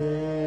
ਗੁਰੂ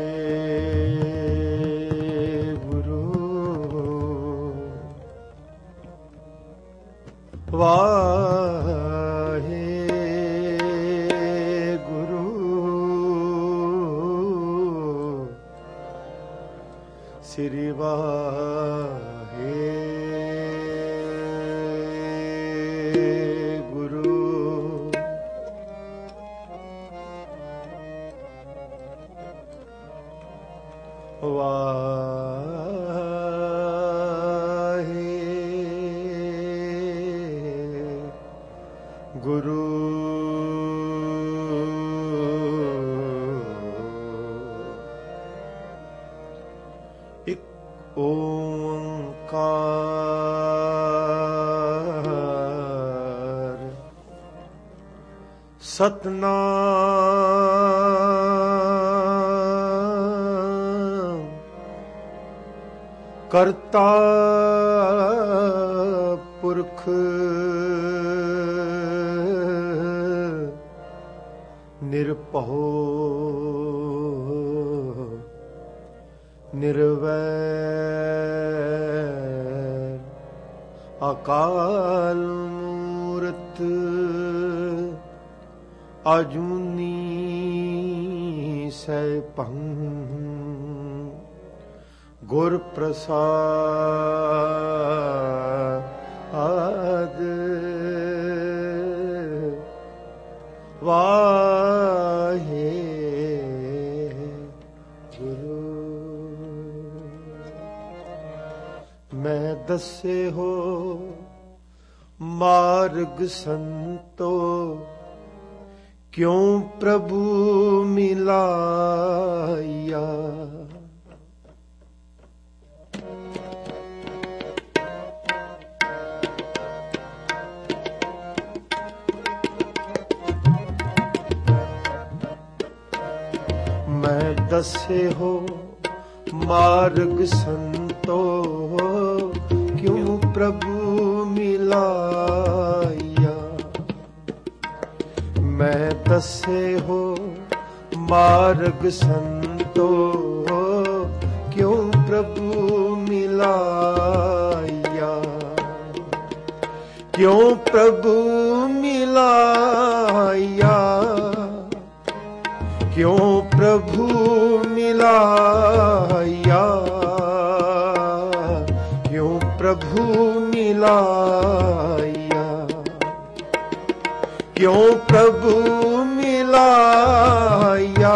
ਸਤਨਾਮ। ਕਰਤਾ ਪੁਰਖ। ਨਿਰਭਉ। ਨਿਰਵੈਰ। ਅਕਾਲ ਮੂਰਤ। ਅਜੂਨੀ ਸੈਭੰ ਗੁਰ ਪ੍ਰਸਾਦ ਵਾਹੇ ਗੁਰੂ। ਮੈਂ ਦੱਸੇ ਹੋ ਮਾਰਗ ਸੰਤੋ ਕਿਉਂ ਪ੍ਰਭੂ ਮਿਲਾਇਆ? ਮੈਂ ਦੱਸੇ ਹੋ ਮਾਰਗ ਸੰਤੋ ਕਿਉਂ ਪ੍ਰਭੂ ਦੱਸੇ ਹੋ ਮਾਰਗ ਸੰਤੋ, ਕਿਉ ਪ੍ਰਭੂ ਮਿਲਾਇਆ? ਕਿਉ ਪ੍ਰਭੂ ਮਿਲਾਇਆ? ਕਿਉ ਪ੍ਰਭੂ ਮਿਲਾਇਆ? ਕਿਉ ਪ੍ਰਭੂ ਮਿਲਾਇਆ? ਕਿਉ ਪ੍ਰਭੂ ਮਿਲਾਇਆ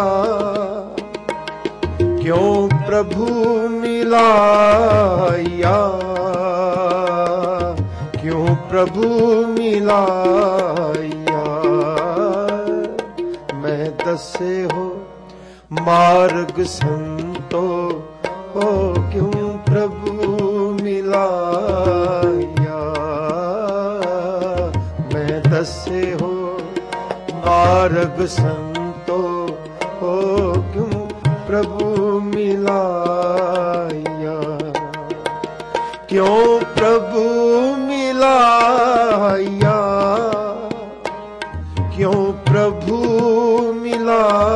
ਕਿਉ ਪ੍ਰਭੂ ਮਿਲਾਇਆ ਕਿਉ ਪ੍ਰਭੂ ਮਿਲਾਇਆ ਮੈਂ ਦੱਸੇ ਹੋ ਮਾਰਗ ਸੰਤੋ ਹੋ ਮਾਰਗ ਸੰਤੋ ਹੋ ਕਿਉ ਪ੍ਰਭੂ ਮਿਲਾਇਆ? ਕਿਉ ਪ੍ਰਭੂ ਮਿਲਾਇਆ? ਕਿਉ ਪ੍ਰਭੂ ਮਿਲਾਇਆ?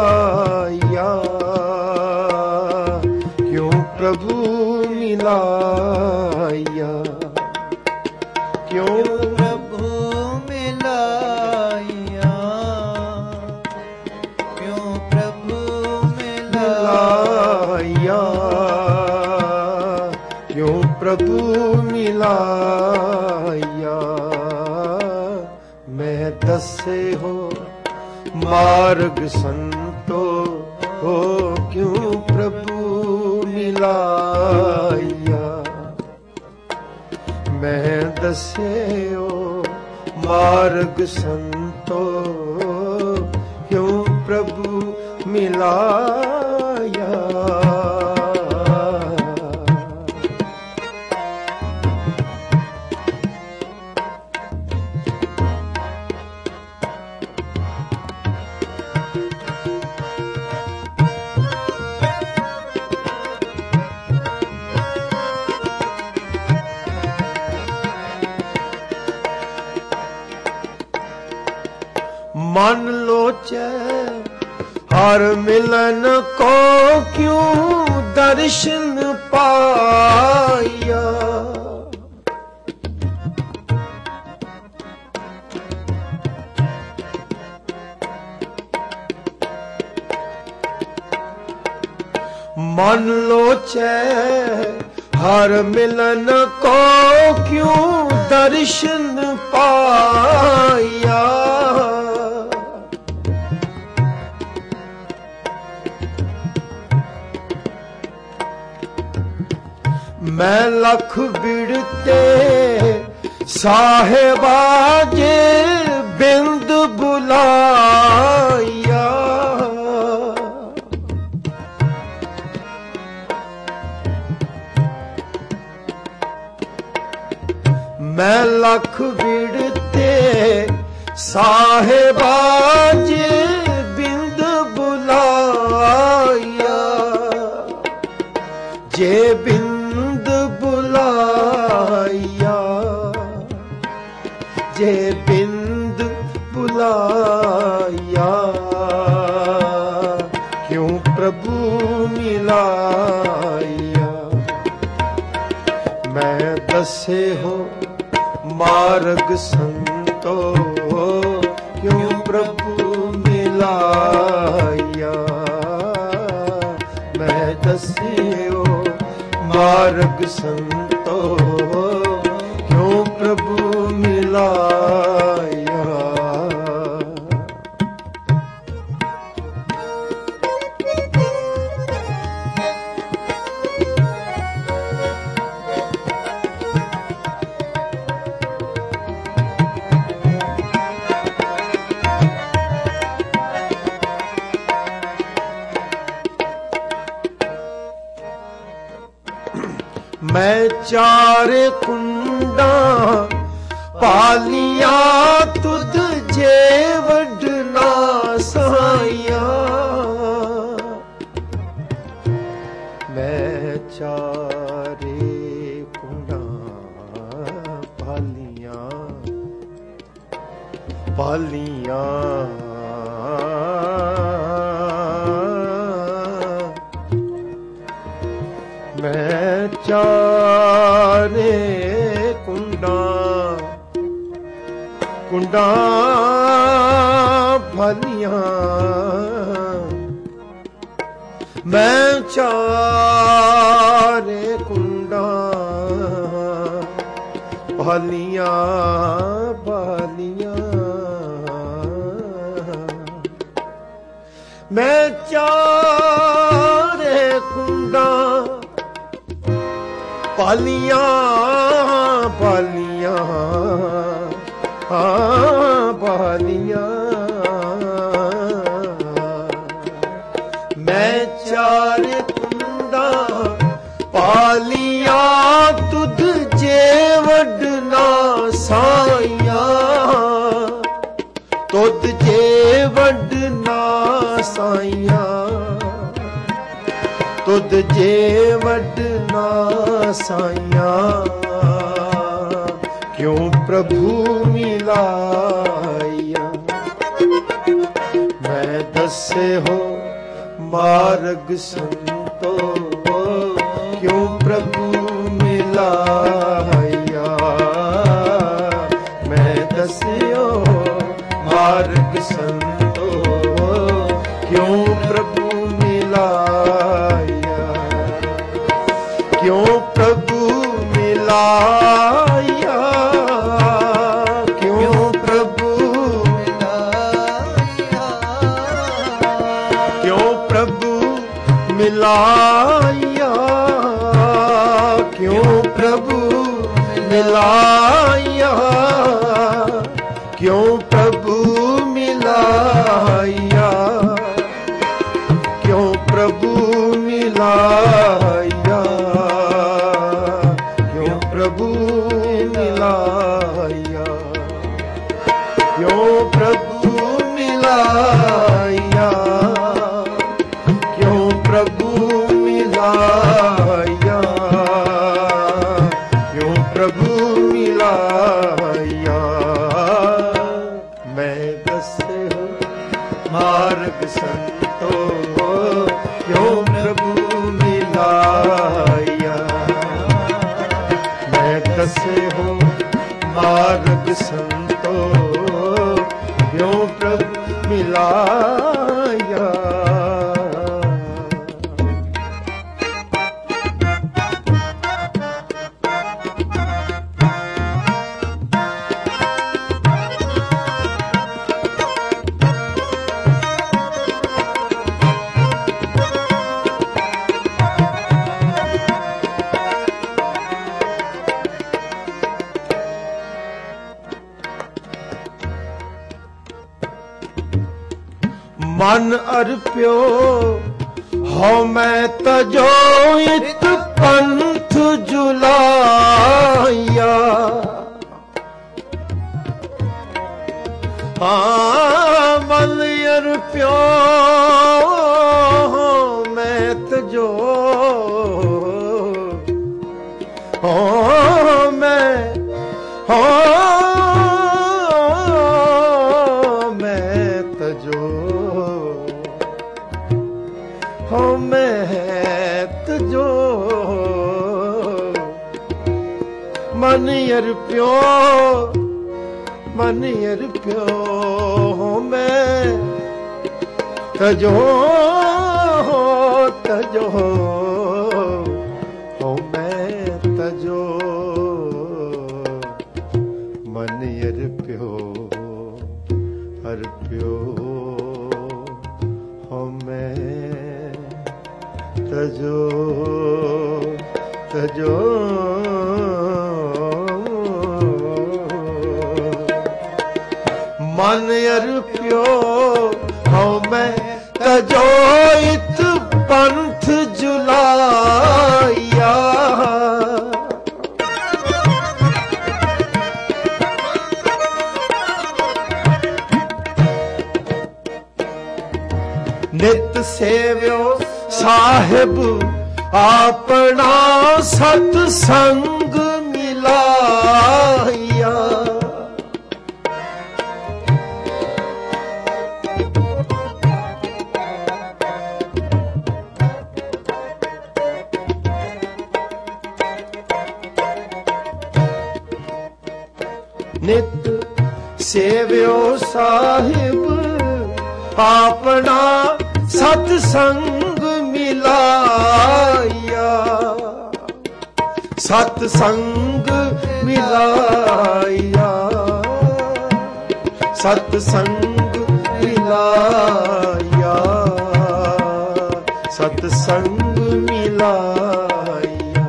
ਮੈਂ ਦੱਸੇ ਹੋ, ਮਾਰਗ ਸੰਤੋ ਹੋ, ਕਿਉ ਪ੍ਰਭੂ ਮਿਲਾਇਆ? ਮੈਂ ਦੱਸਿਓ, ਮਾਰਗ ਸੰਤੋ, ਕਿਉ ਪ੍ਰਭੂ ਮਿਲਾਇਆ? सोचे हर मिलन को क्यों दर्शन पाया मन लोचे हर मिलन को क्यों दर्शन पाया ਮੈਂ ਲਖ ਬਿੜਤੇ ਸਾਹਿਬਾ ਜੇ ਬਿੰਦ ਬੁਲਾਇਆ। ਮੈਂ ਲਖ ਵਿੜਤੇ ਸਾਹਿਬਾ ਜੇ ਬਿੰਦ ਬੁਲਾਇਆ। ਜੇ ਬੁਲਾਇਆ ਕਿਉਂ ਪ੍ਰਭੂ ਮਿਲਾਇਆ ਮੈਂ ਦੱਸੇ ਹੋ ਮਾਰਗ ਸੰਤੋ ਕਿਉਂ ਪ੍ਰਭੂ ਮਿਲਾਇਆ ਮੈਂ ਦੱਸਿਓ ਮਾਰਗ ਸੰਤੋ ਪਾਲੀਆਂ ਮੈਂ ਚਾਰੇ ਕੁੰਡਾਂ ਕੁੰਡਾਂ ਫਲੀਆਂ ਮੈਂ ਚਾਰੇ ਕੁੰਡਾਂ ਫਲੀਆਂ ਚਾਰੇ ਕੁੰਡਾਂ। ਪਾਲੀਆਂ ਪਾਲੀਆਂ, ਹਾਂ, ਪਾਲੀਆਂ। ਮੈਂ ਚਾਰ ਕੁੰਡਾਂ, ਪਾਲੀਆਂ, ਤੁਧ ਜੇ ਵਡਨਾ ਸਾਈਆਂ। ਤੁਧ ਜੇ ਵਡਨਾ ਸਾਈਆਂ। ਤੁਧ ਜੇ ਵਡਨਾ ਸਾਈਆਂ। ਕਿਉਂ ਪ੍ਰਭੂ ਮਿਲਾਇਆ ਮੈਂ ਦੱਸੇ ਹੋ ਮਾਰਗ ਸੰਤੋ This time. ਮਨ ਅਰਪਿਓ ਮਨ ਅਰਪਿਓ ਹੋ ਮੈਂ। ਤਜੋ ਤਜੋ ਹੋ ਮੈਂ ਤਜੋ। ਮਨ ਅਰਪਿਓ ਅਰਪਿਓ ਹੋ ਮੈਂ ਤਜੋ। ਮਨ ਅਰਪਿਓ ਹਉ ਮੈਂ ਤਜੋ ਇਤ ਪੰਥ ਜੁਲਾਇਆ। ਨਿਤ ਸੇਵਿਓ ਸਾਹਿਬ ਆਪਣਾ ਸਤ ਸੰਗ ਸਾਹਿਬ, ਆਪਣਾ ਸਤ ਸੰਗ ਮਿਲਾਇਆ। ਸਤ ਸੰਗ ਮਿਲਾਇਆ। ਸਤ ਸੰਗ ਮਿਲਾਇਆ। ਸਤ ਸੰਗ ਮਿਲਾਇਆ।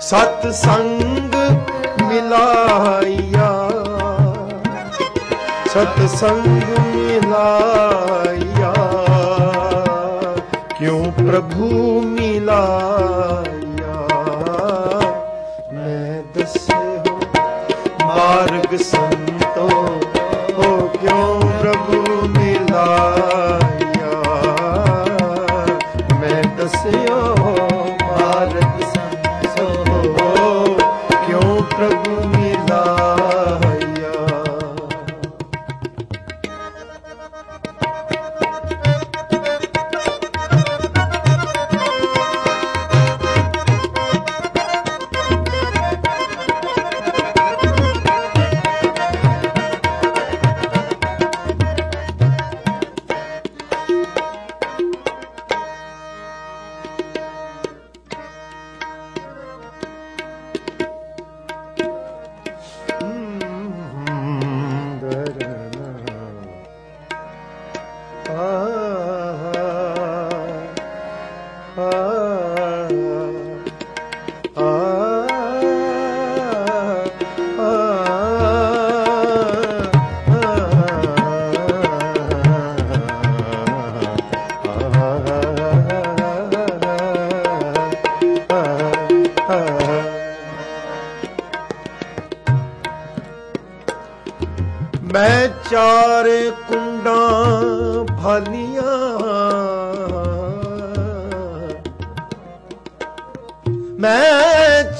ਸਤ ਸੰਗ ਮਿਲਾਇਆ। ਸਤ ਸੰਗ ਮਿਲਾਇਆ ਕਿਉ ਪ੍ਰਭੂ ਮਿਲਾਇਆ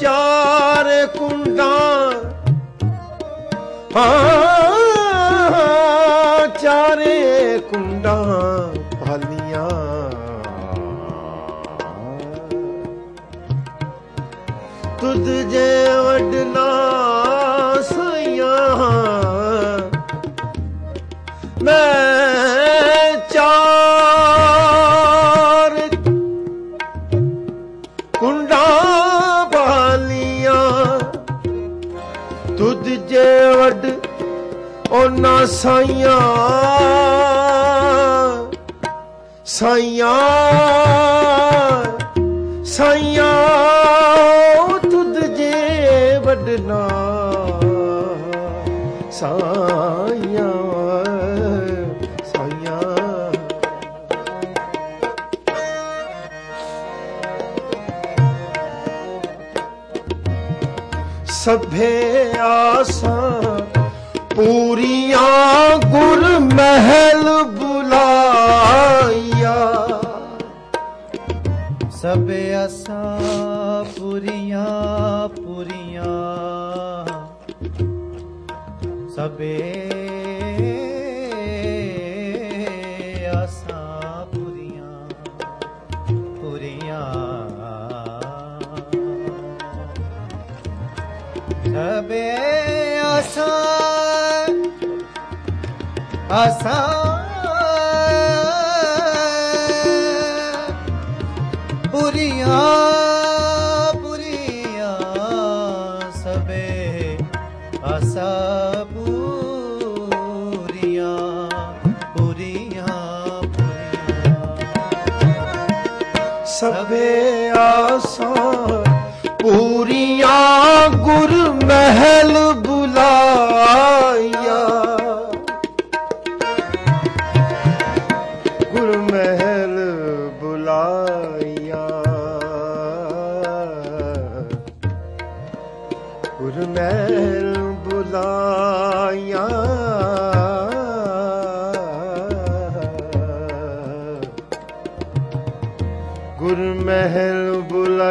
ਚਾਰ ਕੁੰਡਾਂ। ਹਾਂ। ਸਾਈਆਂ ਸਾਈਆਂ ਸਾਈਆਂ ਤੁਧ ਜੇ ਵਡਨਾ ਸਾਈਆਂ ਸਾਈਆਂ। ਸਭੇ ਆਸਾਂ ਪੂਰੀਆਂ ਗੁਰ ਮਹਿਲ ਬੁਲਾਇਆ। ਸਭ ਅਸਾਂ ਪੂਰੀਆਂ ਪੁਰੀਆਂ। ਸਭੇ ਆਸਾਂ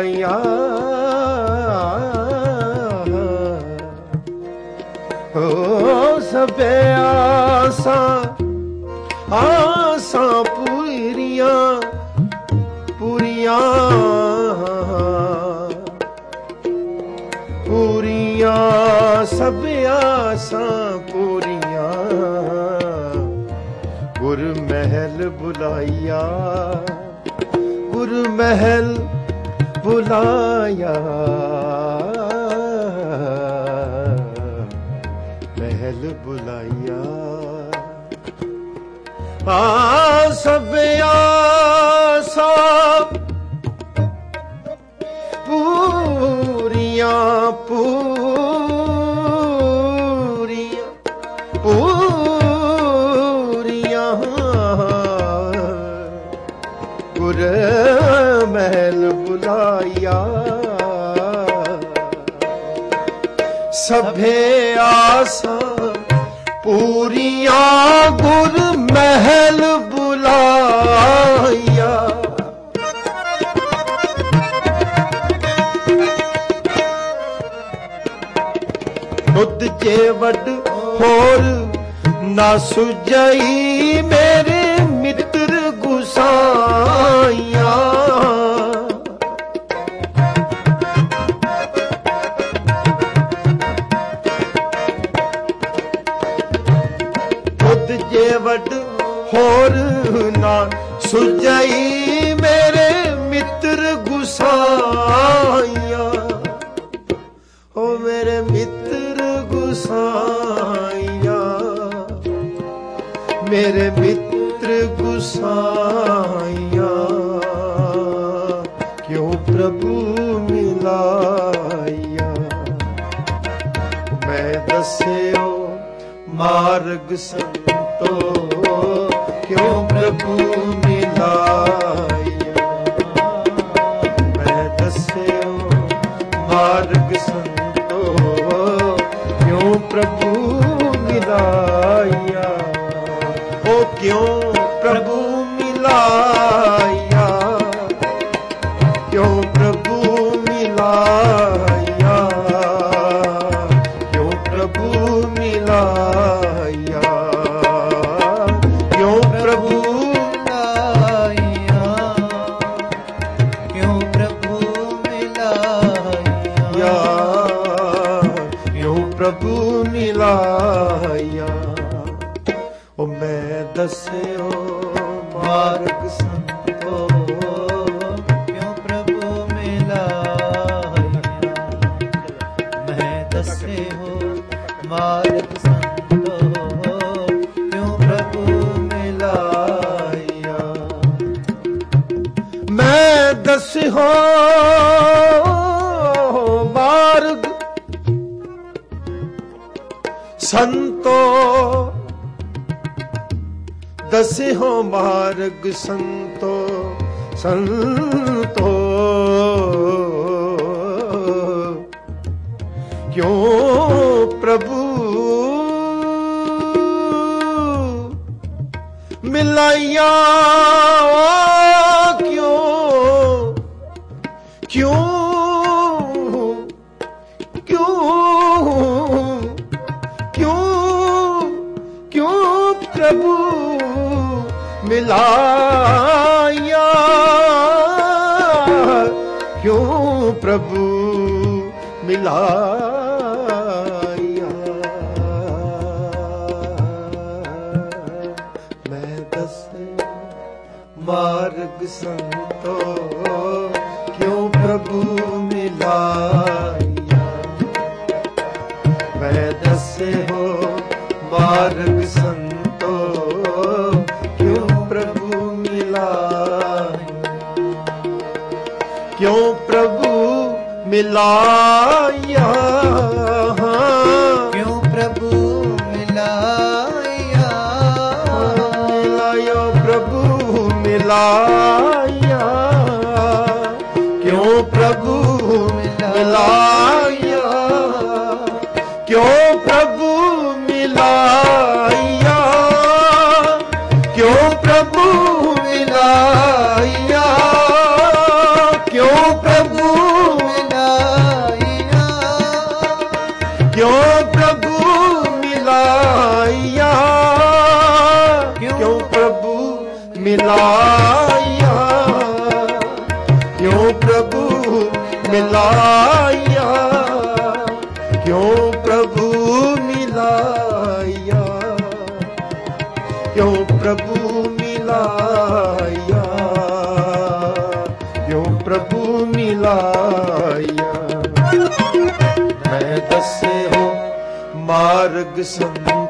ਬੁਲਾਇਆ ਹੋ ਸਭੇ ਆਸਾਂ ਆਸਾਂ ਪੂਰੀਆਂ ਪੂਰੀਆਂ। ਪੂਰੀਆਂ, ਸਭ ਆਸਾਂ ਪੂਰੀਆਂ। ਗੁਰ ਮਹਿਲ ਬੁਲਾਇਆ ਗੁਰ ਮਹਿਲ ਬੁਲਾਇਆ। ਮਹਿਲ ਬੁਲਾਇਆ। ਆ ਸਭ ਆਸਾਂ ਪੂਰੀਆਂ ਪੂ ਸਭੇ ਆਸ ਪੂਰੀਆਂ ਗੁਰ ਮਹਿਲ ਬੁਲਾਇਆ ਤੁਧ ਜੇ ਵੱਡ ਹੋਰ ਨਾ ਸੁਜਈ ਮੇਰੇ ਮੇਰੇ ਮਿੱਤਰ ਗੁਸਾਈਆਂ ਕਿਉ ਪ੍ਰਭੂ ਮਿਲਾਇਆ ਮੈਂ ਦੱਸਿਓ ਮਾਰਗ ਸੰਤੋ ਕਿਉ ਪ੍ਰਭੂ ਸੰਤੋ ਸੰਤੋ। ਕਿਉ ਪ੍ਰਭੂ? ਮਿਲਾਇਆ ਕਿਉ? ਕਿਉ? ਮਿਲਾ ਮਿਲਾਇਆ ਮੈਂ ਦੱਸੇ ਮਾਰਗ ਸੰਤੋ, ਕਿਉ ਪ੍ਰਭੂ ਮਿਲਾਇਆ? ਮੈਂ ਦੱਸੇ ਹੋ ਮਾਰਗ ਸੰਤੋ, ਕਿਉ ਪ੍ਰਭੂ ਮਿਲਾਇਆ? ਕਿਉ ਪ੍ਰਭੂ ਮਿਲਾ ਮਿਲਾਇਆ। ਕਿਉ ਪ੍ਰਭੂ ਮਿਲਾਇਆ? ਕਿਉਂ ਪ੍ਰਭੂ ਮਿਲਾਇਆ? ਕਿਉਂ ਪ੍ਰਭੂ ਮਿਲਾਇਆ? ਕਿਉਂ ਪ੍ਰਭੂ ਮਿਲਾਇਆ? ਮੈਂ ਦੱਸੇ ਹੋ ਮਾਰਗ ਸੰਤੋ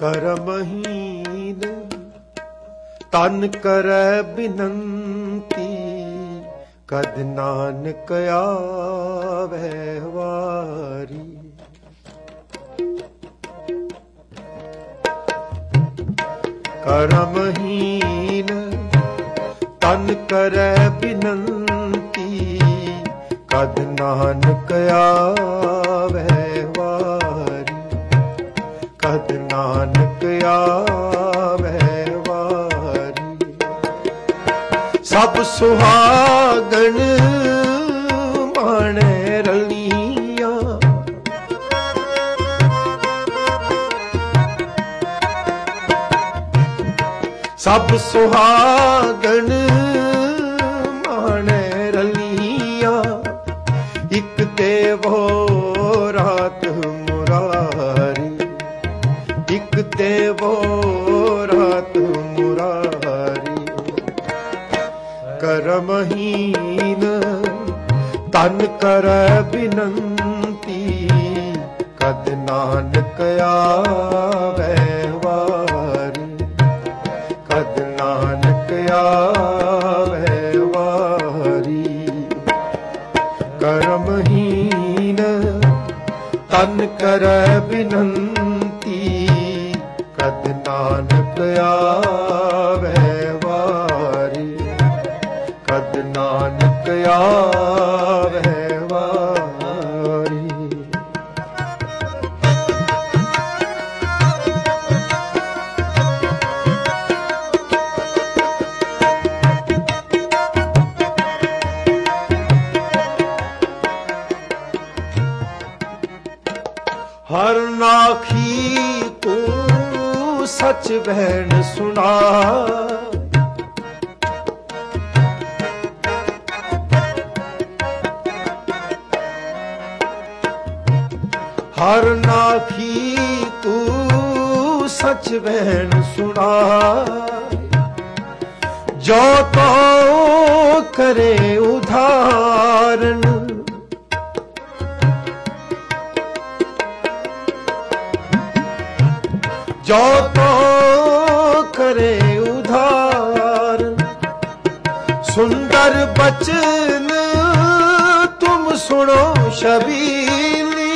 ਕਰਮਹੀਨ, ਤਨ ਕਰੈ ਬਿਨੰਤੀ, ਕਦ ਨਾਨਕ ਆਵੈ ਵਾਰੀ। ਕਰਮਹੀਨ, ਤਨ ਕਰੈ ਬਿਨੰਤੀ, ਕਦ ਨਾਨਕ ਆਵੈ ਵਾਰੀ। ਕਦ ਨਾਨਕ ਆਵੈ ਵਾਰੀ। ਸਭ ਸੁਹਾਗਣ ਮਾਣੈ ਰਲੀਆਂ। ਸਭ ਸੁਹਾਗਣ ਤਨ ਕਰੈ ਬਿਨੰਤੀ, ਕਦ ਨਾਨਕ ਆਵੈ ਵਾਰੀ। ਕਦ ਨਾਨਕ ਆਵੈ ਵਾਰੀ। ਕਰਮਹੀਨ ਤਨ ਕਰੈ ਬਿਨੰਤੀ, ਕਦ ਨਾਨਕ ਆਵੈ ਜੋ ਤੋ ਕਰੇ ਉਧਾਰ ਸੁੰਦਰ ਬਚਨ ਤੁਮ ਸੁਣੋ ਸ਼ਬੀਲੀ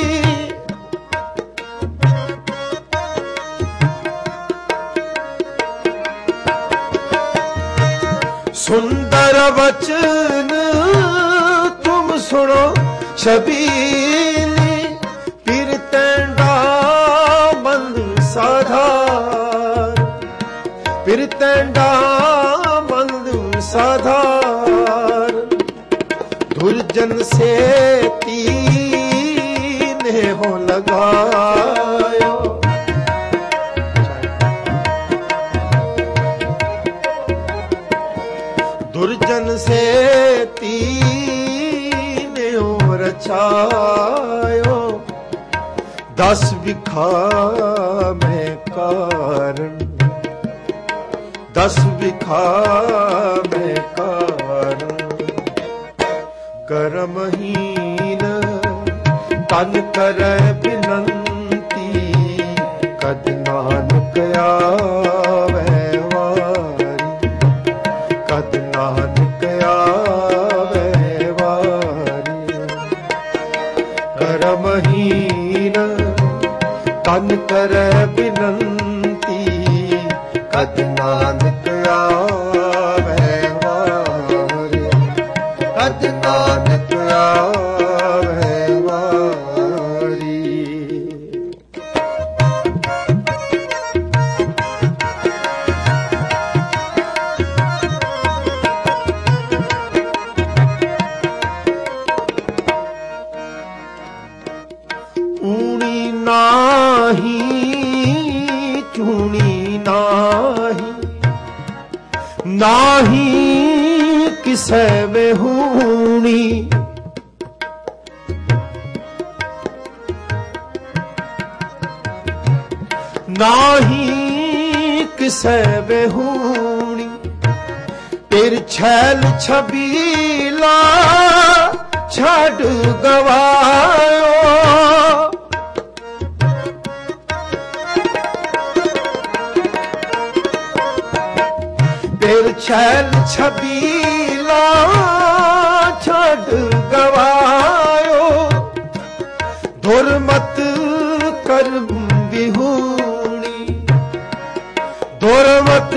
ਸੁੰਦਰ ਬਚਨ ਤੁਮ ਸੁਣੋ ਸ਼ਬੀਲੀ ਦੁਰਜਨ ਸੇ ਤੀਨੇ ਹੋ ਲਗਾਇਓ ਦੁਰਜਨ ਸੇ ਤੀਨੇ ਹੋ ਰਚਾਇਓ ਦਸ ਵਿਖਾ ਮੈਂ ਕਾਰਨ ਦਸ ਕਰਮਹੀਨ ਤਨ ਕਰੈ ਬਿਨੰਤੀ, ਕਦ ਨਾਨਕ ਆਵੈ ਵਾਰੀ। ਕਦ ਨਾਨਕ ਆਵੈ ਵਾਰੀ। ਕਰਮਹੀਨ ਤਨ ਕਰੈ ਨਾਹੀ ਕਿਸੈ ਵਿਹੂਣੀ ਨਾਹੀ ਕਿਸੈ ਵਿਹੂਣੀ ਤੇਰ ਛੈਲ ਛਬੀਲਾ ਛੱਡ ਗਵਾਇਓ। ਤੇਰ ਛੈਲ ਛਬੀਲਾ ਛੱਡ ਗਵਾਇਓ। ਦੁਰਮਤ ਕਰਮ ਵਿਹੂਣੀ। ਦੁਰਮਤ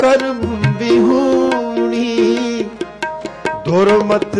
ਕਰਮ ਵਿਹੂਣੀ। ਦੁਰਮਤ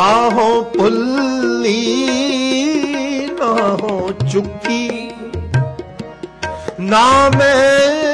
ਨਾ ਭੁੱਲੀ ਨਾ ਹੋ ਚੁੱਕੀ। ਨਾ ਮੈਂ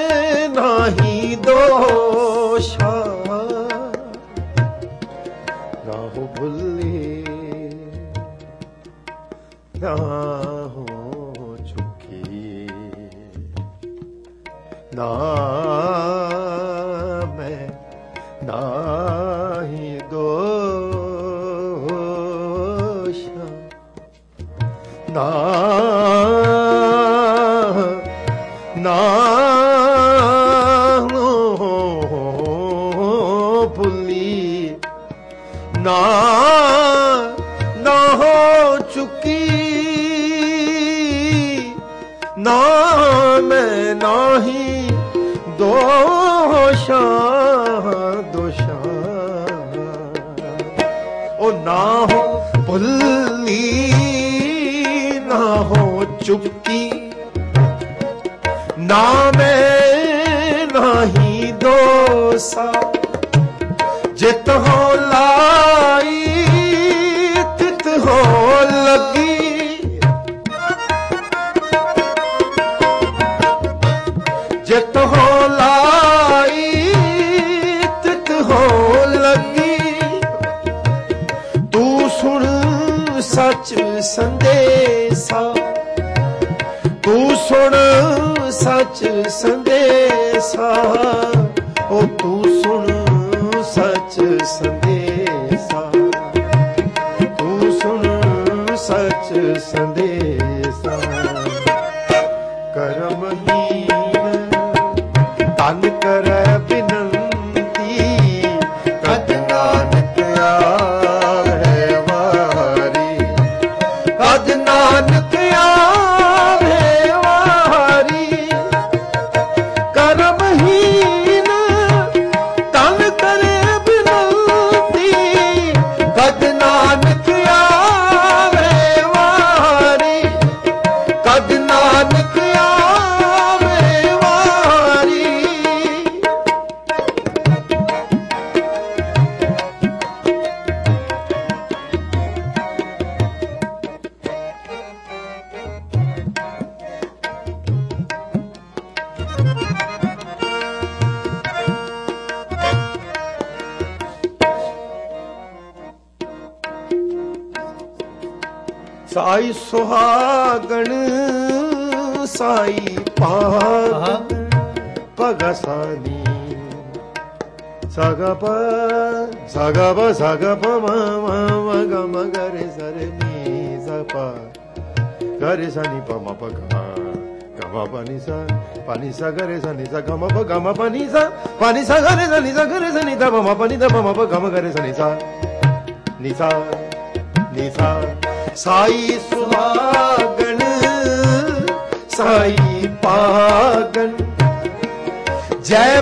ਉਹ ਨਾ ਹੋ ਭੁੱਲੀ ਨਾ ਹੋ ਚੁੱਕੀ। ਨਾ ਮੈਂ ਨਹੀਂ Dausa ni sa ga re sa ni sa ga ma pa ga ma pa ni sa pa ni sa ga re sa ni sa ga re sa ni da pa ma pa ni da pa ma pa ga ma ga re sa ni sa ni sa ni sa ਸਾਈ ਸੁਹਾਗਣ ਸਾਈ ਪਾਗਣ ਜੈ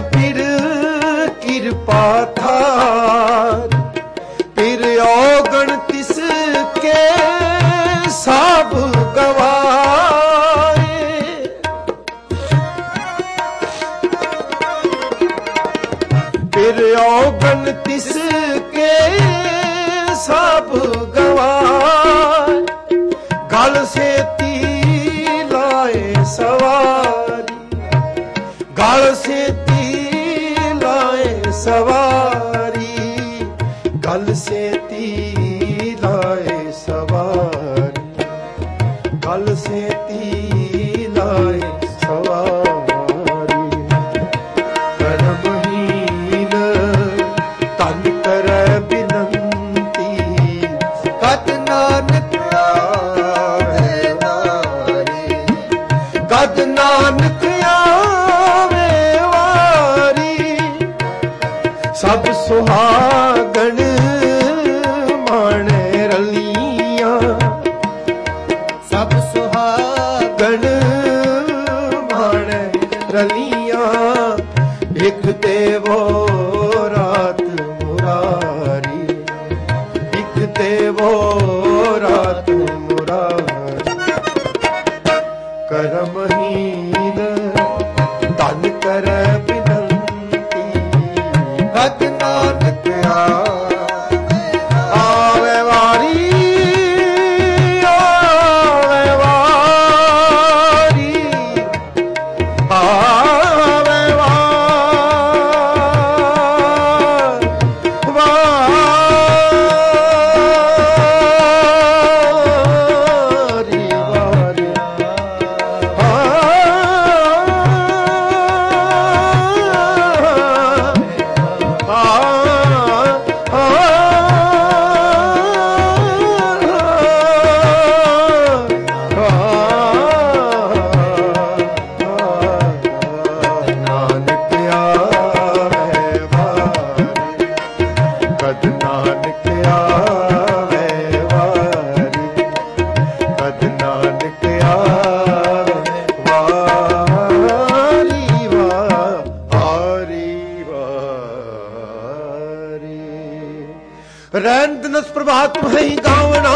ਰਹਿਣ ਦਿਨਸ ਪ੍ਰਭਾਤ ਤੁਹੇ ਹੀ ਗਾਵਣਾ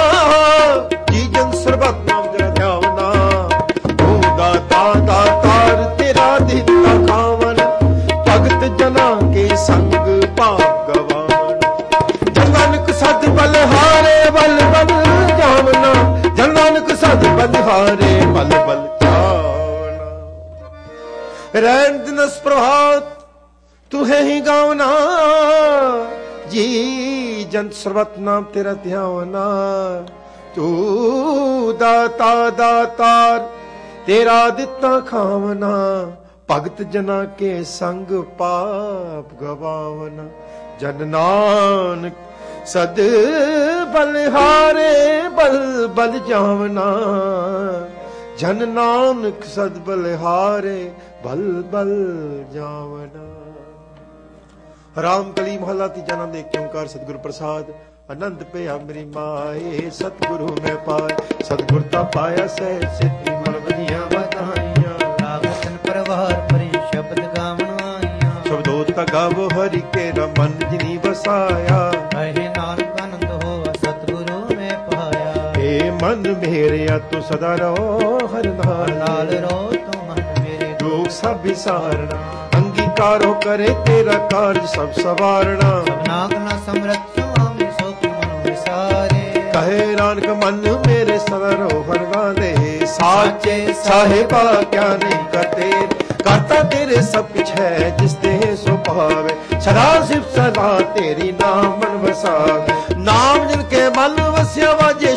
ਜੀ ਜਨ ਸਰਬਤ ਨਾਮ ਜਨ ਧਿਆਵਨਾ ਤੂੰ ਦਾਤਾ ਦਾਤਾਰ ਤੇਰਾ ਦਿੱਤਾ ਖਾਵਨ ਭਗਤ ਜਨਾ ਕੇ ਸੰਗ ਭਾਗ ਜਨਾਨਕ ਸਦ ਬਲ ਬਲ ਬਲ ਜਾਵਨਾ ਜਨਾਨਕ ਸਦ ਬਲਹਾਰੇ ਬਲ ਬਲ ਜਾਵਨਾ ਰਹਿਣ ਦਿਨਸ ਪ੍ਰਭਾਤ ਤੁਹੇ ਹੀ ਗਾਵਨਾ ਜੀ ਜਨ ਸਰਵਤ ਨਾਮ ਤੇਰਾ ਧਿਆਵਨਾ ਤੂੰ ਦਾਤਾ ਦਾਤਾਰ ਤੇਰਾ ਦਿੱਤਾ ਖਾਵਨਾ ਭਗਤ ਜਨਾ ਕੇ ਸੰਗ ਪਾਪ ਗਵਾਵਨਾ ਜਨ ਨਾਨਕ ਸਦ ਬਲਿਹਾਰੇ ਬਲ ਬਲ ਜਾਵਨਾ ਜਨ ਨਾਨਕ ਸਦ ਬਲਿਹਾਰੇ ਬਲ ਬਲ ਜਾਵਨਾ ਰਾਮ ਕਲੀ ਮਹਲਾ ਤੀਜਾ ਨਾਮ ਦੇ ਓੰਕਾਰ ਸਤਿਗੁਰ ਪ੍ਰਸਾਦ। ਆਨੰਦ ਪਿਆ ਮੇਰੀ ਮਾਏ ਸਤਿਗੁਰੂ ਮੈਂ ਪਾਏ। ਸਤਿਗੁਰ ਤਾ ਪਾਇਆ ਸਹਿ ਸਿੱਧੀ ਮਨ ਵਧੀਆਂ ਵਧਾਈਆਂ। ਪਰਵਾਰ ਪਰੀ ਸ਼ਬਦ ਗਾਵਣ ਆਈਆਂ। ਸ਼ਬਦੋ ਤਗਾਵ ਹਰਿ ਕੇ ਰਮਨ ਜਿਨੀ ਵਸਾਇਆ। ਕਹੇ ਨਾਨਕ ਆਨੰਦ ਹੋਆ ਸਤਿਗੁਰੂ ਮੈਂ ਪਾਇਆ। ਏ ਮਨ ਮੇਰਿਆ ਤੂੰ ਸਦਾ ਰਹੋ ਹਰਿ ਨਾਲ। ਨਾਲ ਤੂੰ ਮਨ ਮੇਰੇ ਲੋਕ ਸਭ ਵਿਸਾਰਣਾ ਅੰਗੀਕਾਰੋ ਕਰੇ ਤੇਰਾ ਕਾਰਜ ਸਭ ਸਵਾਰਣਾ ਨਾਗ ਨਾ ਸਮਰਥ ਸੁਆਮੀ ਸੋ ਕੀ ਮਨ ਵਿਸਾਰੇ ਕਹੇ ਨਾਨਕ ਮਨ ਮੇਰੇ ਸਦਾ ਰਹੋ ਹਰਿ ਨਾਲੇ ਸਾਚੇ। ਸਾਹਿਬਾ ਕਿਆ ਨਹੀਂ ਕਰਤੇ ਕਰਤਾ ਤੇਰੇ ਸਭ ਕੁਛ ਹੈ ਜਿਸ ਤੇ ਸੋ ਭਾਵੇ। ਸਦਾ ਸਿਫ ਸਦਾ ਤੇਰੀ ਨਾਮ ਮਨ ਵਸਾਵੇ। ਨਾਮ ਜਿਨ ਕੇ ਮਨ ਵਸਿਆ ਵਾਜੇ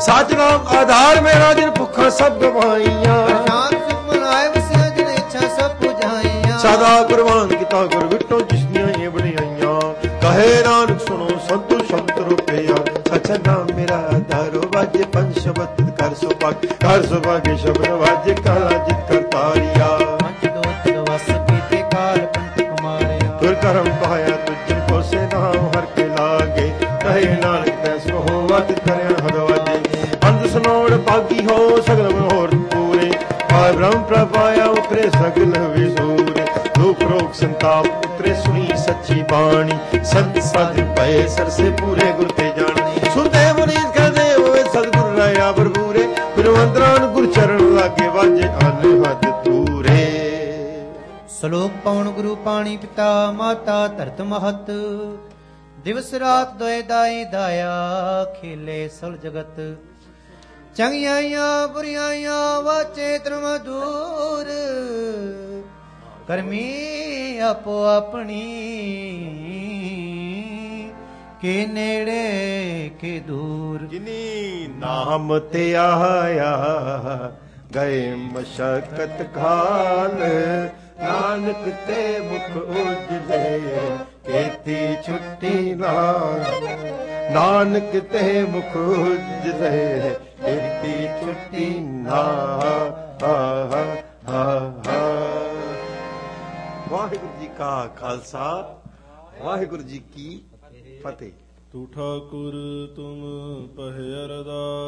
ਸੱਚ ਨਾਮ ਆਧਾਰ ਮੇਰਾ ਜਿਨ ਭੁੱਖਾਂ ਸਭ ਗਵਾਈਆਂ। ਸ਼ਾਂਤ ਸੁਖ ਮਨ ਆਏ ਵਸਿਆ ਜਿਨ ਇੱਛਾ ਸਭ ਪੁਜਾਈਆਂ। ਸਦਾ ਕੁਰਬਾਨ ਕੀਤਾ ਗੁਰ ਵਿਟੋ ਜਿਸਨੀਆਂ ਇਹ ਬਣਾਈਆਂ। ਕਹੇ ਨਾਨਕ ਸੁਣੋ ਸੰਤੋ ਸ਼ਬਦ ਰੁਪਿਆ। ਸੱਚਾ ਨਾਮ ਮੇਰਾ ਆਧਾਰ ਵਾਜੇ ਪੰਜ ਸ਼ਬਦ ਕਰ ਸੋ ਪਾਕ ਕਰ ਸੋ ਪਾਕੇ ਸ਼ਬਦ ਵਾਜੇ ਕਾਲਾ ਜਿਤ ਕਰਤਾਰੀਆ ਸੁਨੋੜ ਹੋ ਸਗਲ ਮਨੋਰ ਪੂਰੇ। ਆ ਬ੍ਰਹਮ ਪ੍ਰਭਾਇਆ ਉਤਰੇ ਸਗਲ ਵਿਸੂਰੇ। ਦੁਖ ਰੋਗ ਸੰਤਾਪ ਉਤਰੇ ਸੁਣੀ ਸੱਚੀ ਬਾਣੀ। ਸੰਤ ਸਦ ਪਏ ਸਰਸੇ ਪੂਰੇ ਗੁਰ ਤੇ ਜਾਣ। ਸੁਣਦੇ ਮੁਨੀਤ ਕਹਦੇ ਹੋਏ ਸਤਿਗੁਰ ਰਾਇਆ ਬਰਬੂਰੇ ਬਿਰਵੰਦਰਾਨ ਗੁਰ ਚਰਨ ਲਾਗੇ ਵਾਜੇ ਅਨਹਦ ਤੂਰੇ ਸ਼ਲੋਕ ਪਾਉਣ ਗੁਰੂ ਪਾਣੀ ਪਿਤਾ ਮਾਤਾ ਧਰਤ ਮਹਤ। ਦਿਵਸ ਰਾਤ ਦੋਇ ਦਾਈ ਦਾਇਆ ਖੇਲੇ ਸਲ ਜਗਤ। ਚੰਗਿਆਈਆਂ ਬੁਰੀਆਈਆਂ ਵਾਚੇ ਤ੍ਰਮ ਦੂਰ ਕਰਮੀ ਆਪੋ ਆਪਣੀ। ਕੇ ਨੇੜੇ, ਕੇ ਦੂਰ। ਜਿਨੀ ਨਾਮ ਤੇ ਆਇਆ, ਗਏ ਮਸ਼ਕਤ ਖਾਨ। ਨਾਨਕ ਤੇ ਮੁਖ ਉਜਲੇ, ਕੀਤੀ ਛੁੱਟੀ ਨਾਲ ਨਾਨਕ ਤੇ ਮੁਖ ਉਜਲੇ ਕੀਤੀ ਛੁੱਟੀ ਨਾ ਹਾ ਹਾ। ਵਾਹਿਗੁਰੂ ਜੀ ਕਾ ਖਾਲਸਾ, ਵਾਹਿਗੁਰੂ ਜੀ ਕੀ ਫਤਿਹ। ਤੂੰ ਠਾਕੁਰ, ਤੁਮ ਪਹਿ ਅਰਦਾਸ।